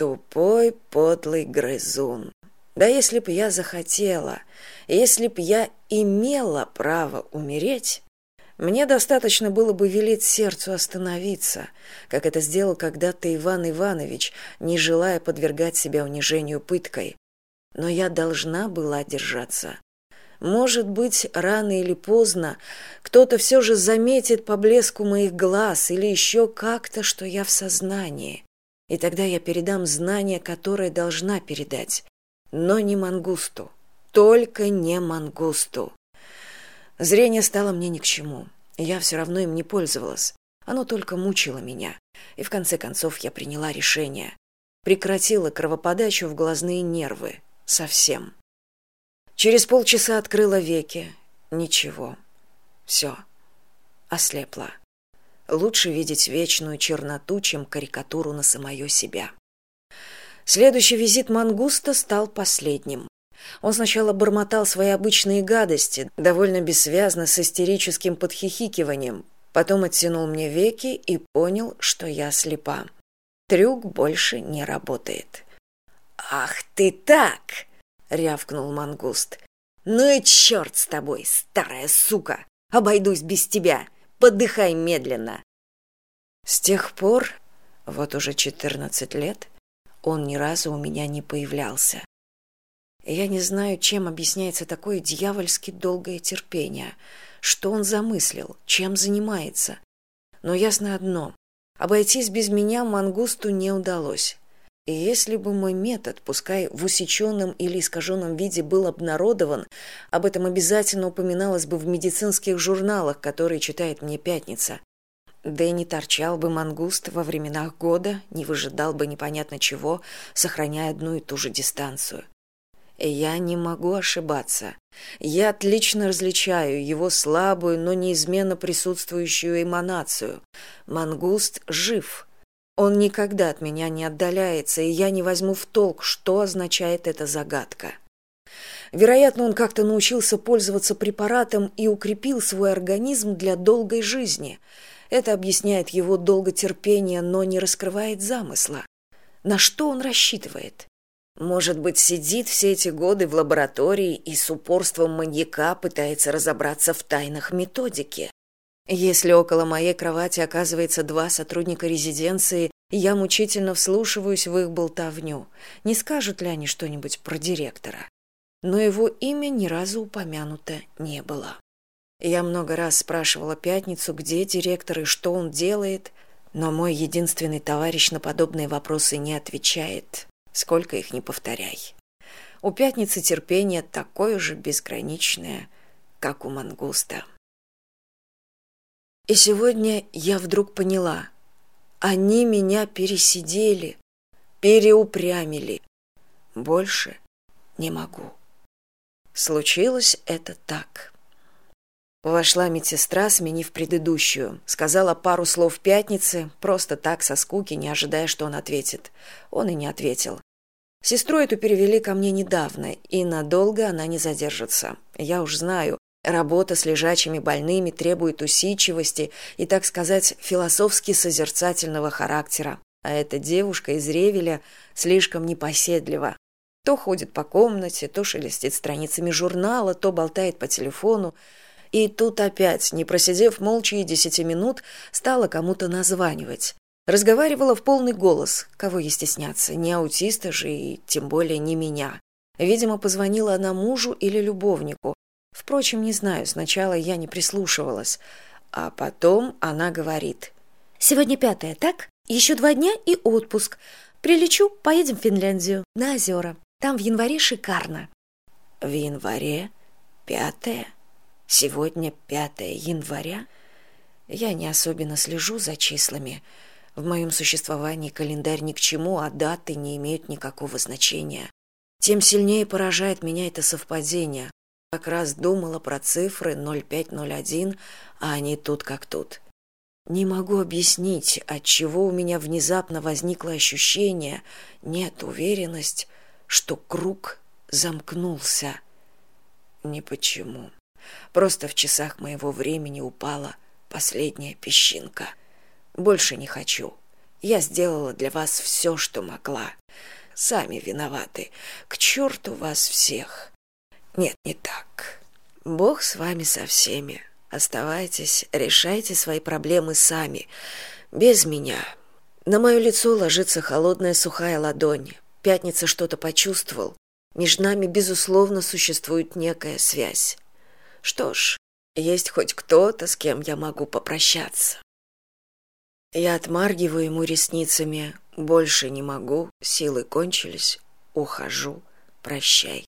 тупой подлый грызун. Да если б я захотела если б я имела право умереть мне достаточно было бы велеть сердцу остановиться как это сделал когда то иван иванович не желая подвергать себя унижению пыткой. Но я должна была держаться. Может быть рано или поздно кто то все же заметит по блеску моих глаз или еще как то что я в сознании и тогда я передам знание которое должна передать. Но не мангусту. Только не мангусту. Зрение стало мне ни к чему. Я все равно им не пользовалась. Оно только мучило меня. И в конце концов я приняла решение. Прекратила кровоподачу в глазные нервы. Совсем. Через полчаса открыла веки. Ничего. Все ослепла лучше видеть вечную черноту чем карикатуру на самое себя. Следующий визит мангуста стал последним. Он сначала бормотал свои обычные гадости довольно бессвязно с истерическим подхихикиванием потом оттянул мне веки и понял что я слепа. Трюк больше не работает. Ах ты так рявкнул мангуст. Ну и черт с тобой старая сука! Обойдусь без тебя подыхай медленно. С тех пор вот уже четырнадцать лет он ни разу у меня не появлялся. Я не знаю чем объясняется такое дьявольски долгое терпение что он замыслил чем занимается. Но ясно одно обойтись без меня мангусту не удалось если бы мой метод пускай в усеченном или искаженном виде был обнародован об этом обязательно упоминалось бы в медицинских журналах которые читает мне пятница. Да и не торчал бы мангуст во временах года не выжидал бы непонятно чего сохраняя одну и ту же дистанцию. Я не могу ошибаться. Я отлично различаю его слабую но неизменно присутствующую эманацию. Мангуст жив он никогда от меня не отдаляется и я не возьму в толк что означает эта загадка. Вероятно он как то научился пользоваться препаратом и укрепил свой организм для долгой жизни. Это объясняет его долготерпение но не раскрывает замысла. На что он рассчитывает? Может быть сидит все эти годы в лаборатории и с упорством маньяка пытается разобраться в тайнах методики если около моей кровати оказывается два сотрудника резиденции я мучительно вслушиваюсь в их болтовню. Не скажут ли они что нибудь про директора? Но его имя ни разу упомянуто не было. Я много раз спрашивала пятницу где директор и что он делает но мой единственный товарищ на подобные вопросы не отвечает. Сколько их не повторяй. У пятницы терпение такое же безграничное как у мангуста и сегодня я вдруг поняла они меня пересидели переупрямили. Больше не могу. Случилось это так. Вошла медсестра сменив предыдущую. Сказала пару слов пятницы просто так со скуки не ожидая что он ответит. Он и не ответил. Сестру эту перевели ко мне недавно и надолго она не задержится. Я уж знаю работа с лежачими больными требует усидчивости и так сказать философски созерцательного характера. А эта девушка из ревеля слишком непоседлива. То ходит по комнате то шелестит страницами журнала то болтает по телефону. И тут опять не просидев молча и десяти минут стала кому то названивать. Разговаривала в полный голос кого ей стесняться не аутиста же и тем более не меня. Видимо позвонила она мужу или любовнику впрочем не знаю сначала я не прислушивалась а потом она говорит. Сегодня пятое так? Еще два дня и отпуск. Прилечу поедем в финляндию на озера. Там в январе шикарно в январе пятое? Сегодня пятое января? Я не особенно слежу за числами. В моем существовании календарь ни к чему а даты не имеют никакого значения. Тем сильнее поражает меня это совпадение как раз думала про цифры ноль пять ноль один а они тут как тут. Не могу объяснить отчего у меня внезапно возникло ощущение нет уверенность что круг замкнулся. Не почему. Просто в часах моего времени упала последняя песчинка. Больше не хочу. Я сделала для вас все что могла. Сами виноваты. К черту вас всех нет не так. Бог с вами со всеми. Оставайтесь решайте свои проблемы сами. Без меня. На мое лицо ложится холодная сухая ладонь. Пятница что то почувствовал. Между нами безусловно существует некая связь. Что ж есть хоть кто то с кем я могу попрощаться. Я отмаргиваю ему ресницами. Больше не могу. Силы кончились. Ухожу. Прощай